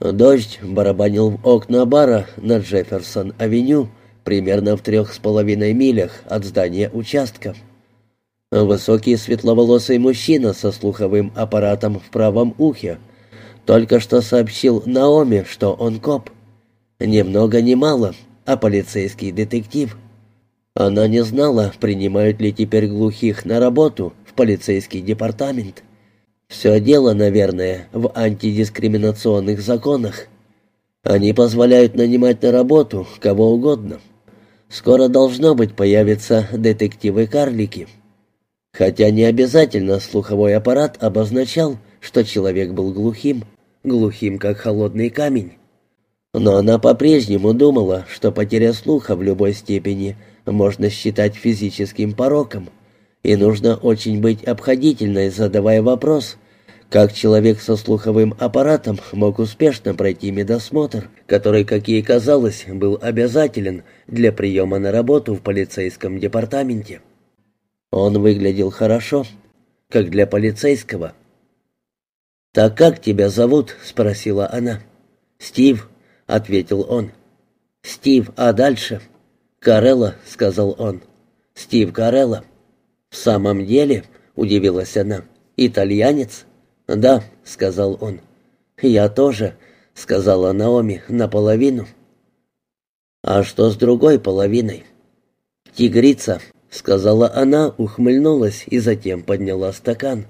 Дождь барабанил в окна бара на Джефферсон-авеню, примерно в трех с половиной милях от здания участка. Высокий светловолосый мужчина со слуховым аппаратом в правом ухе только что сообщил Наоми, что он коп. Ни много ни мало, а полицейский детектив. Она не знала, принимают ли теперь глухих на работу в полицейский департамент. Все дело, наверное, в антидискриминационных законах. Они позволяют нанимать на работу кого угодно. Скоро должно быть появятся детективы-карлики. Хотя не обязательно слуховой аппарат обозначал, что человек был глухим, глухим как холодный камень. Но она по-прежнему думала, что потеря слуха в любой степени можно считать физическим пороком, и нужно очень быть обходительной, задавая вопрос, как человек со слуховым аппаратом мог успешно пройти медосмотр, который, как ей казалось, был обязателен для приема на работу в полицейском департаменте. Он выглядел хорошо, как для полицейского. «Так как тебя зовут?» — спросила она. «Стив», — ответил он. «Стив, а дальше?» «Карелла», — сказал он. «Стив Карелла». «В самом деле?» — удивилась она. «Итальянец?» «Да», — сказал он. «Я тоже», — сказала Наоми, — «наполовину». «А что с другой половиной?» «Тигрица», — сказала она, ухмыльнулась и затем подняла стакан.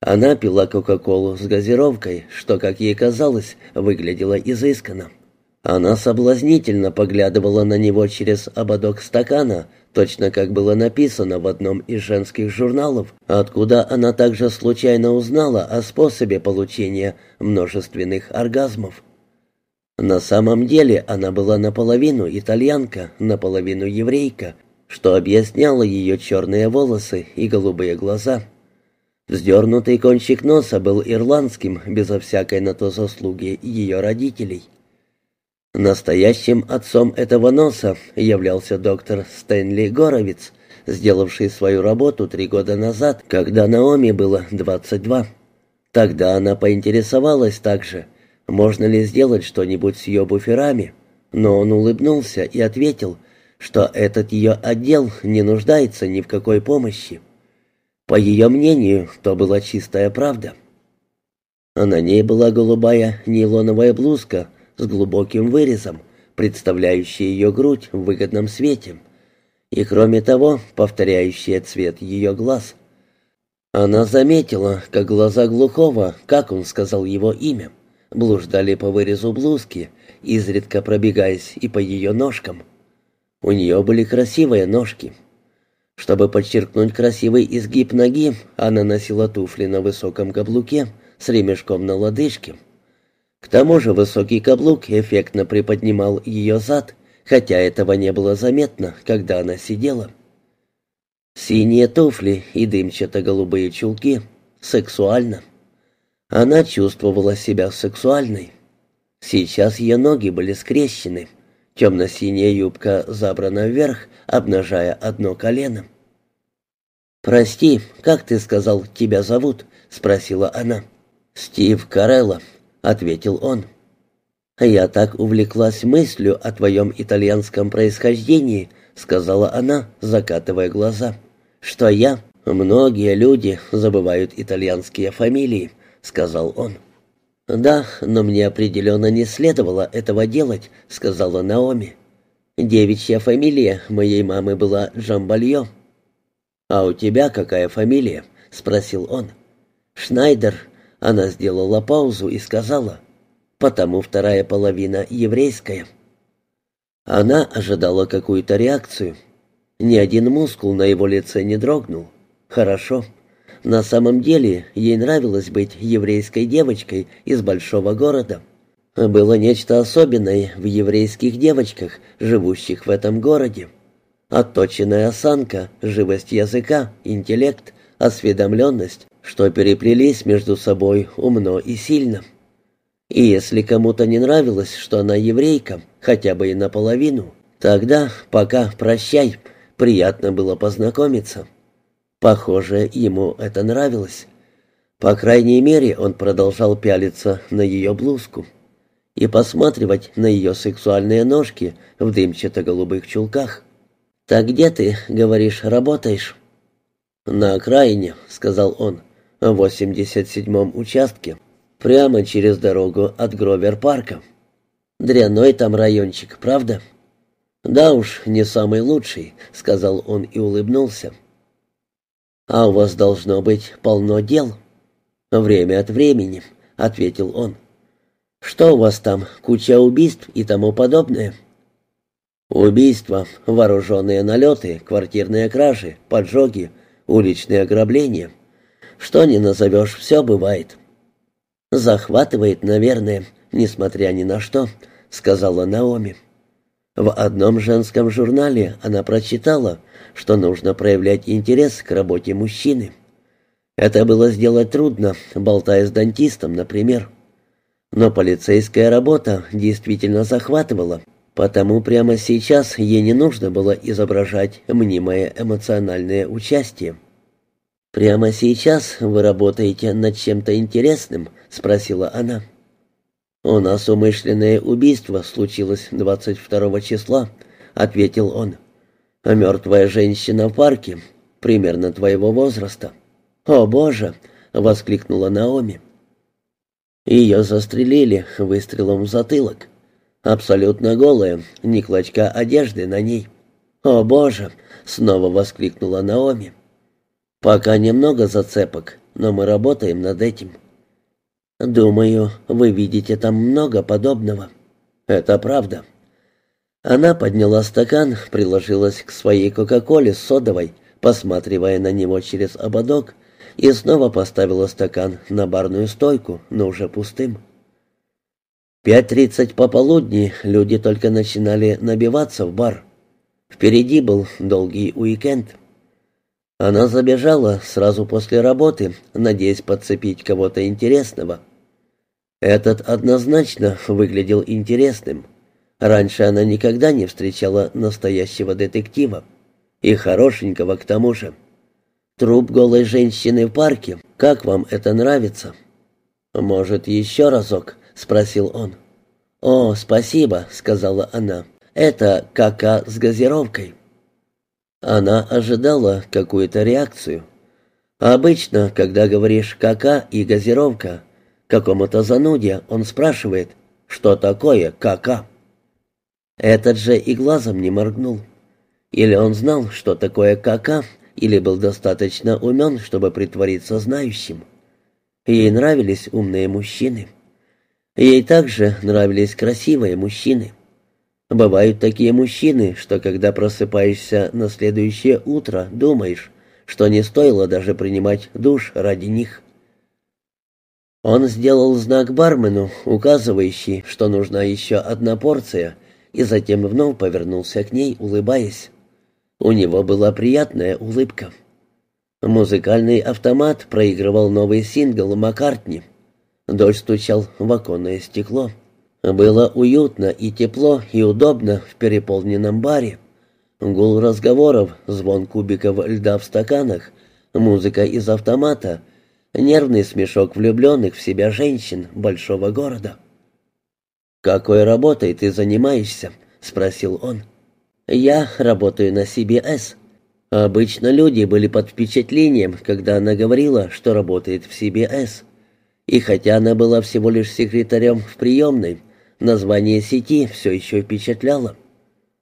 Она пила Кока-Колу с газировкой, что, как ей казалось, выглядело изысканно. Она соблазнительно поглядывала на него через ободок стакана, точно как было написано в одном из женских журналов, откуда она также случайно узнала о способе получения множественных оргазмов. На самом деле она была наполовину итальянка, наполовину еврейка, что объясняло ее черные волосы и голубые глаза. Вздернутый кончик носа был ирландским, безо всякой на то заслуги ее родителей. Настоящим отцом этого носа являлся доктор Стэнли Горовиц, сделавший свою работу три года назад, когда Наоми было 22. Тогда она поинтересовалась также, можно ли сделать что-нибудь с ее буферами, но он улыбнулся и ответил, что этот ее отдел не нуждается ни в какой помощи. По ее мнению, то была чистая правда. На ней была голубая нейлоновая блузка с глубоким вырезом, представляющая ее грудь в выгодном свете, и, кроме того, повторяющая цвет ее глаз. Она заметила, как глаза глухого, как он сказал его имя, блуждали по вырезу блузки, изредка пробегаясь и по ее ножкам. У нее были красивые ножки. Чтобы подчеркнуть красивый изгиб ноги, она носила туфли на высоком каблуке с ремешком на лодыжке. К тому же высокий каблук эффектно приподнимал ее зад, хотя этого не было заметно, когда она сидела. Синие туфли и дымчато-голубые чулки. Сексуально. Она чувствовала себя сексуальной. Сейчас ее ноги были скрещены. Темно-синяя юбка забрана вверх, обнажая одно колено. «Прости, как ты сказал, тебя зовут?» — спросила она. «Стив Карелло», ответил он. «Я так увлеклась мыслью о твоем итальянском происхождении», — сказала она, закатывая глаза, — «что я, многие люди забывают итальянские фамилии», — сказал он. «Да, но мне определенно не следовало этого делать», — сказала Наоми. «Девичья фамилия моей мамы была Джамбальо». «А у тебя какая фамилия?» — спросил он. «Шнайдер», она сделала паузу и сказала, «Потому вторая половина еврейская». Она ожидала какую-то реакцию. Ни один мускул на его лице не дрогнул. Хорошо. На самом деле ей нравилось быть еврейской девочкой из большого города. Было нечто особенное в еврейских девочках, живущих в этом городе. Отточенная осанка, живость языка, интеллект, осведомленность, что переплелись между собой умно и сильно. И если кому-то не нравилось, что она еврейка, хотя бы и наполовину, тогда пока прощай, приятно было познакомиться. Похоже, ему это нравилось. По крайней мере, он продолжал пялиться на ее блузку. и посматривать на ее сексуальные ножки в дымчато-голубых чулках. «Так где ты, говоришь, работаешь?» «На окраине», — сказал он, — «в 87-м участке, прямо через дорогу от Гровер-парка. Дрянной там райончик, правда?» «Да уж, не самый лучший», — сказал он и улыбнулся. «А у вас должно быть полно дел?» «Время от времени», — ответил он. «Что у вас там, куча убийств и тому подобное?» Убийства, вооруженные налеты, квартирные кражи, поджоги, уличные ограбления. Что не назовешь, все бывает. Захватывает, наверное, несмотря ни на что, сказала Наоми. В одном женском журнале она прочитала, что нужно проявлять интерес к работе мужчины. Это было сделать трудно, болтая с дантистом, например. Но полицейская работа действительно захватывала – Потому прямо сейчас ей не нужно было изображать мнимое эмоциональное участие. «Прямо сейчас вы работаете над чем-то интересным?» — спросила она. «У нас умышленное убийство случилось 22 числа», — ответил он. «А мертвая женщина в парке, примерно твоего возраста». «О, Боже!» — воскликнула Наоми. Ее застрелили выстрелом в затылок. Абсолютно голая, ни клочка одежды на ней. «О, Боже!» — снова воскликнула Наоми. «Пока немного зацепок, но мы работаем над этим». «Думаю, вы видите там много подобного». «Это правда». Она подняла стакан, приложилась к своей Кока-Коле с содовой, посматривая на него через ободок, и снова поставила стакан на барную стойку, но уже пустым. Пять тридцать пополудни люди только начинали набиваться в бар. Впереди был долгий уикенд. Она забежала сразу после работы, надеясь подцепить кого-то интересного. Этот однозначно выглядел интересным. Раньше она никогда не встречала настоящего детектива. И хорошенького к тому же. Труп голой женщины в парке. Как вам это нравится? Может, еще разок? — спросил он. «О, спасибо», — сказала она. «Это кака с газировкой». Она ожидала какую-то реакцию. Обычно, когда говоришь «кака» и «газировка», какому-то зануде он спрашивает «что такое кака?». Этот же и глазом не моргнул. Или он знал, что такое кака, или был достаточно умен, чтобы притвориться знающим. Ей нравились умные мужчины. Ей также нравились красивые мужчины. Бывают такие мужчины, что когда просыпаешься на следующее утро, думаешь, что не стоило даже принимать душ ради них. Он сделал знак бармену, указывающий, что нужна еще одна порция, и затем вновь повернулся к ней, улыбаясь. У него была приятная улыбка. Музыкальный автомат проигрывал новый сингл Маккартни — Дождь стучал в оконное стекло. Было уютно и тепло, и удобно в переполненном баре. Гул разговоров, звон кубиков льда в стаканах, музыка из автомата, нервный смешок влюбленных в себя женщин большого города. «Какой работой ты занимаешься?» — спросил он. «Я работаю на CBS». Обычно люди были под впечатлением, когда она говорила, что работает в CBS. И хотя она была всего лишь секретарем в приемной, название сети все еще впечатляло.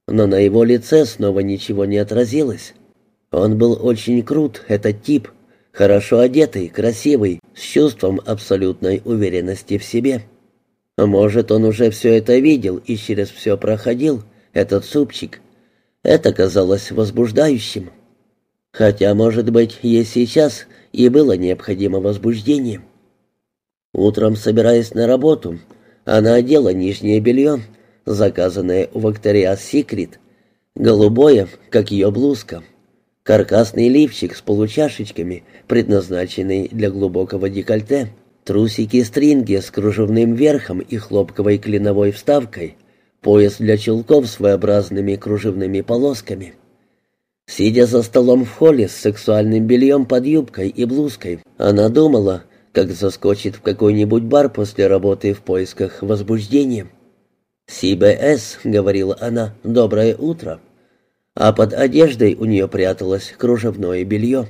Но на его лице снова ничего не отразилось. Он был очень крут, этот тип, хорошо одетый, красивый, с чувством абсолютной уверенности в себе. Может, он уже все это видел и через все проходил, этот супчик. Это казалось возбуждающим. Хотя, может быть, ей сейчас и было необходимо возбуждение. Утром, собираясь на работу, она одела нижнее белье, заказанное у Victoria's Secret, голубое, как ее блузка, каркасный лифчик с получашечками, предназначенный для глубокого декольте, трусики-стринги с кружевным верхом и хлопковой клиновой вставкой, пояс для чулков с своеобразными кружевными полосками. Сидя за столом в холле с сексуальным бельем под юбкой и блузкой, она думала, как заскочит в какой-нибудь бар после работы в поисках возбуждения. «СБС», — говорила она, — «доброе утро». А под одеждой у нее пряталось кружевное белье.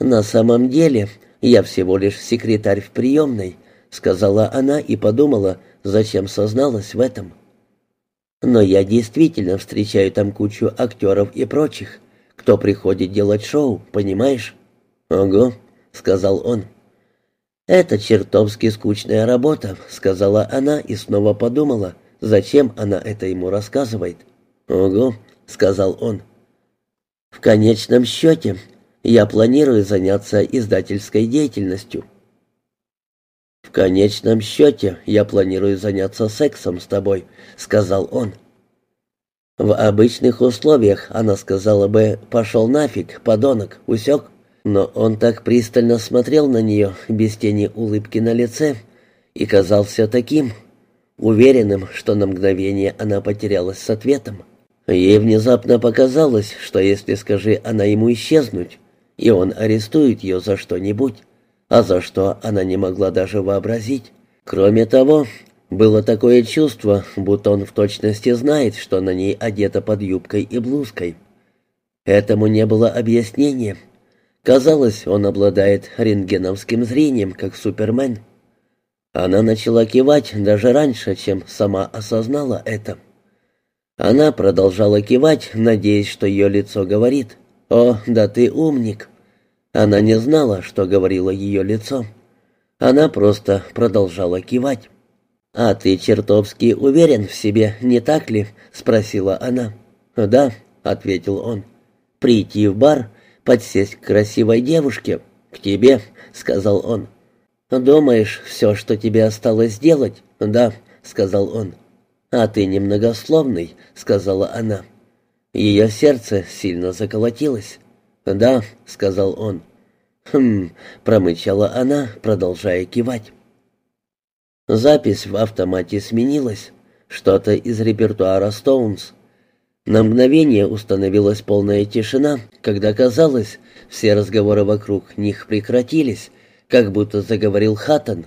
«На самом деле я всего лишь секретарь в приемной», — сказала она и подумала, зачем созналась в этом. «Но я действительно встречаю там кучу актеров и прочих, кто приходит делать шоу, понимаешь?» «Ого», — сказал он. «Это чертовски скучная работа», — сказала она и снова подумала, зачем она это ему рассказывает. «Ого», — сказал он. «В конечном счете я планирую заняться издательской деятельностью. В конечном счете я планирую заняться сексом с тобой, сказал он. В обычных условиях она сказала бы «пошел нафиг, подонок, усек». Но он так пристально смотрел на нее, без тени улыбки на лице, и казался таким, уверенным, что на мгновение она потерялась с ответом. Ей внезапно показалось, что если скажи она ему исчезнуть, и он арестует ее за что-нибудь, а за что она не могла даже вообразить. Кроме того, было такое чувство, будто он в точности знает, что на ней одета под юбкой и блузкой. Этому не было объяснения. Казалось, он обладает рентгеновским зрением, как Супермен. Она начала кивать даже раньше, чем сама осознала это. Она продолжала кивать, надеясь, что ее лицо говорит «О, да ты умник!» Она не знала, что говорило ее лицо. Она просто продолжала кивать. «А ты чертовски уверен в себе, не так ли?» — спросила она. «Да», — ответил он. «Прийти в бар, подсесть к красивой девушке, к тебе», — сказал он. «Думаешь, все, что тебе осталось сделать?» «Да», — сказал он. «А ты немногословный», — сказала она. Ее сердце сильно заколотилось. «Да», — сказал он. «Хм», — промычала она, продолжая кивать. Запись в автомате сменилась. Что-то из репертуара «Стоунс». На мгновение установилась полная тишина, когда, казалось, все разговоры вокруг них прекратились, как будто заговорил Хаттон.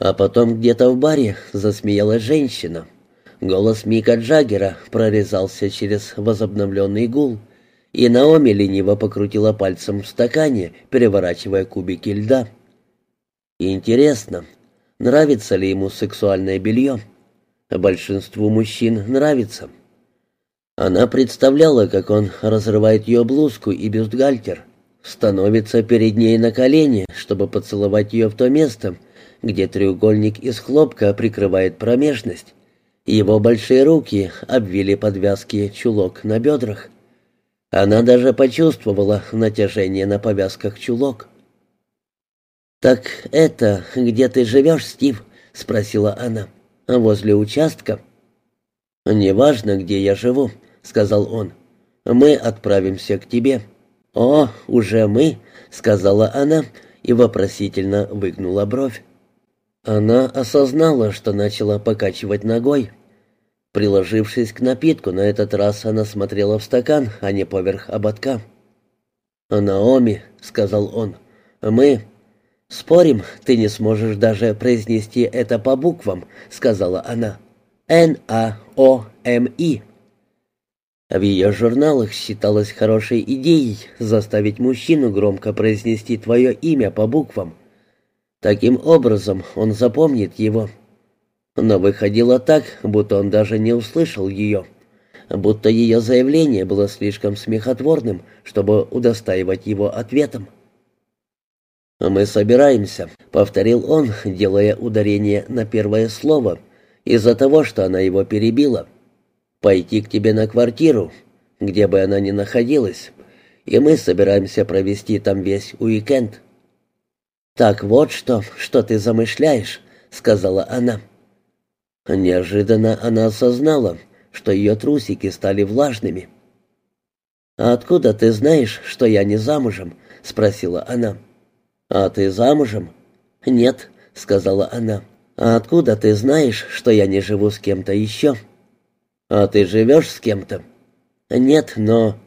А потом где-то в баре засмеялась женщина. Голос Мика Джаггера прорезался через возобновленный гул, и Наоми лениво покрутила пальцем в стакане, переворачивая кубики льда. Интересно, нравится ли ему сексуальное белье? Большинству мужчин нравится. Она представляла, как он разрывает ее блузку и бюстгальтер, становится перед ней на колени, чтобы поцеловать ее в то место, где треугольник из хлопка прикрывает промежность, его большие руки обвили подвязки чулок на бедрах. Она даже почувствовала натяжение на повязках чулок. «Так это, где ты живешь, Стив?» — спросила она. «Возле участка?» «Неважно, где я живу», — сказал он. «Мы отправимся к тебе». «О, уже мы?» — сказала она и вопросительно выгнула бровь. Она осознала, что начала покачивать ногой. Приложившись к напитку, на этот раз она смотрела в стакан, а не поверх ободка. «Наоми», — сказал он, — «мы...» «Спорим, ты не сможешь даже произнести это по буквам», — сказала она. «Н-А-О-М-И». В ее журналах считалось хорошей идеей заставить мужчину громко произнести твое имя по буквам. Таким образом он запомнит его. Но выходило так, будто он даже не услышал ее, будто ее заявление было слишком смехотворным, чтобы удостаивать его ответом. «Мы собираемся», — повторил он, делая ударение на первое слово, из-за того, что она его перебила. «Пойти к тебе на квартиру, где бы она ни находилась, и мы собираемся провести там весь уикенд». «Так вот что, что ты замышляешь», — сказала она. Неожиданно она осознала, что ее трусики стали влажными. «А откуда ты знаешь, что я не замужем?» — спросила она. «А ты замужем?» «Нет», — сказала она. «А откуда ты знаешь, что я не живу с кем-то еще?» «А ты живешь с кем-то?» «Нет, но...»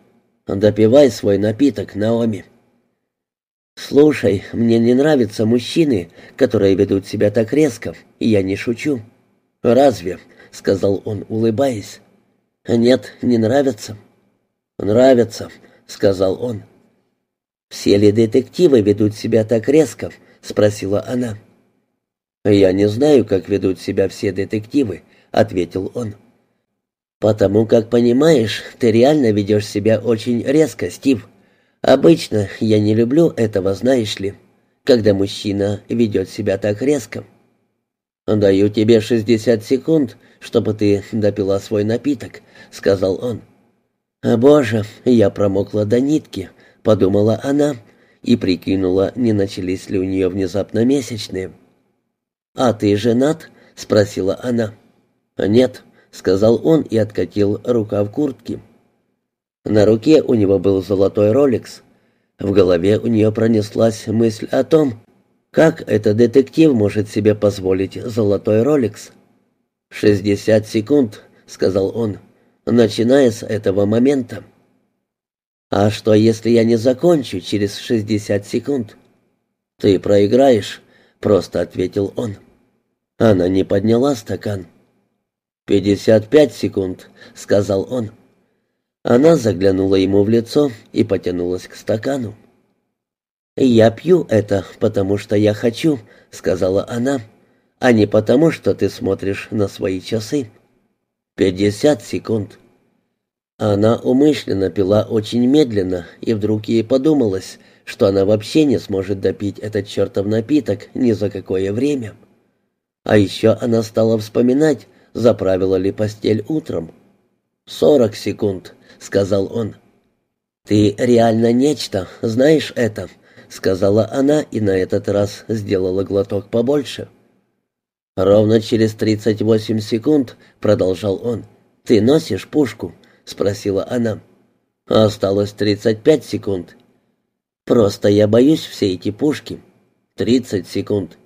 «Допивай свой напиток, Наоми». «Слушай, мне не нравятся мужчины, которые ведут себя так резко, и я не шучу». «Разве?» — сказал он, улыбаясь. «Нет, не нравятся». «Нравятся», — сказал он. «Все ли детективы ведут себя так резко?» — спросила она. «Я не знаю, как ведут себя все детективы», — ответил он. «Потому как, понимаешь, ты реально ведешь себя очень резко, Стив. Обычно я не люблю этого, знаешь ли, когда мужчина ведет себя так резко». «Даю тебе шестьдесят секунд, чтобы ты допила свой напиток», — сказал он. «Боже, я промокла до нитки», — подумала она и прикинула, не начались ли у нее внезапно месячные. «А ты женат?» — спросила она. «Нет», — сказал он и откатил рукав куртки. На руке у него был золотой роликс. В голове у нее пронеслась мысль о том, как этот детектив может себе позволить золотой роликс. «Шестьдесят секунд», — сказал он, — «начиная с этого момента». «А что, если я не закончу через шестьдесят секунд?» «Ты проиграешь», — просто ответил он. Она не подняла стакан. «Пятьдесят пять секунд», — сказал он. Она заглянула ему в лицо и потянулась к стакану. «Я пью это, потому что я хочу», — сказала она, — «а не потому, что ты смотришь на свои часы». «Пятьдесят секунд». Она умышленно пила очень медленно, и вдруг ей подумалось, что она вообще не сможет допить этот чертов напиток ни за какое время. А еще она стала вспоминать, заправила ли постель утром. «Сорок секунд», — сказал он. «Ты реально нечто, знаешь это», — сказала она и на этот раз сделала глоток побольше. «Ровно через тридцать восемь секунд», — продолжал он, — «ты носишь пушку». — спросила она. «Осталось тридцать пять секунд». «Просто я боюсь все эти пушки». «Тридцать секунд».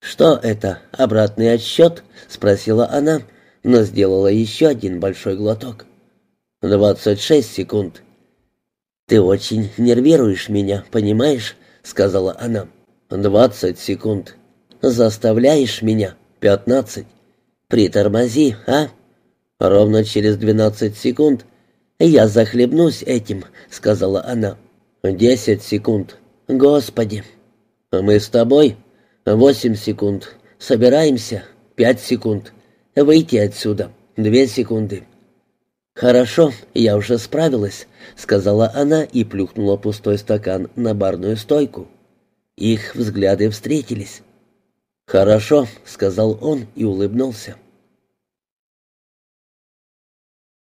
«Что это, обратный отсчет?» — спросила она, но сделала еще один большой глоток. «Двадцать шесть секунд». «Ты очень нервируешь меня, понимаешь?» — сказала она. «Двадцать секунд». «Заставляешь меня. Пятнадцать». «Притормози, а?» Ровно через двенадцать секунд «Я захлебнусь этим», — сказала она. «Десять секунд. Господи!» «Мы с тобой?» «Восемь секунд. Собираемся?» «Пять секунд. Выйти отсюда?» «Две секунды». «Хорошо, я уже справилась», — сказала она и плюхнула пустой стакан на барную стойку. Их взгляды встретились. «Хорошо», — сказал он и улыбнулся.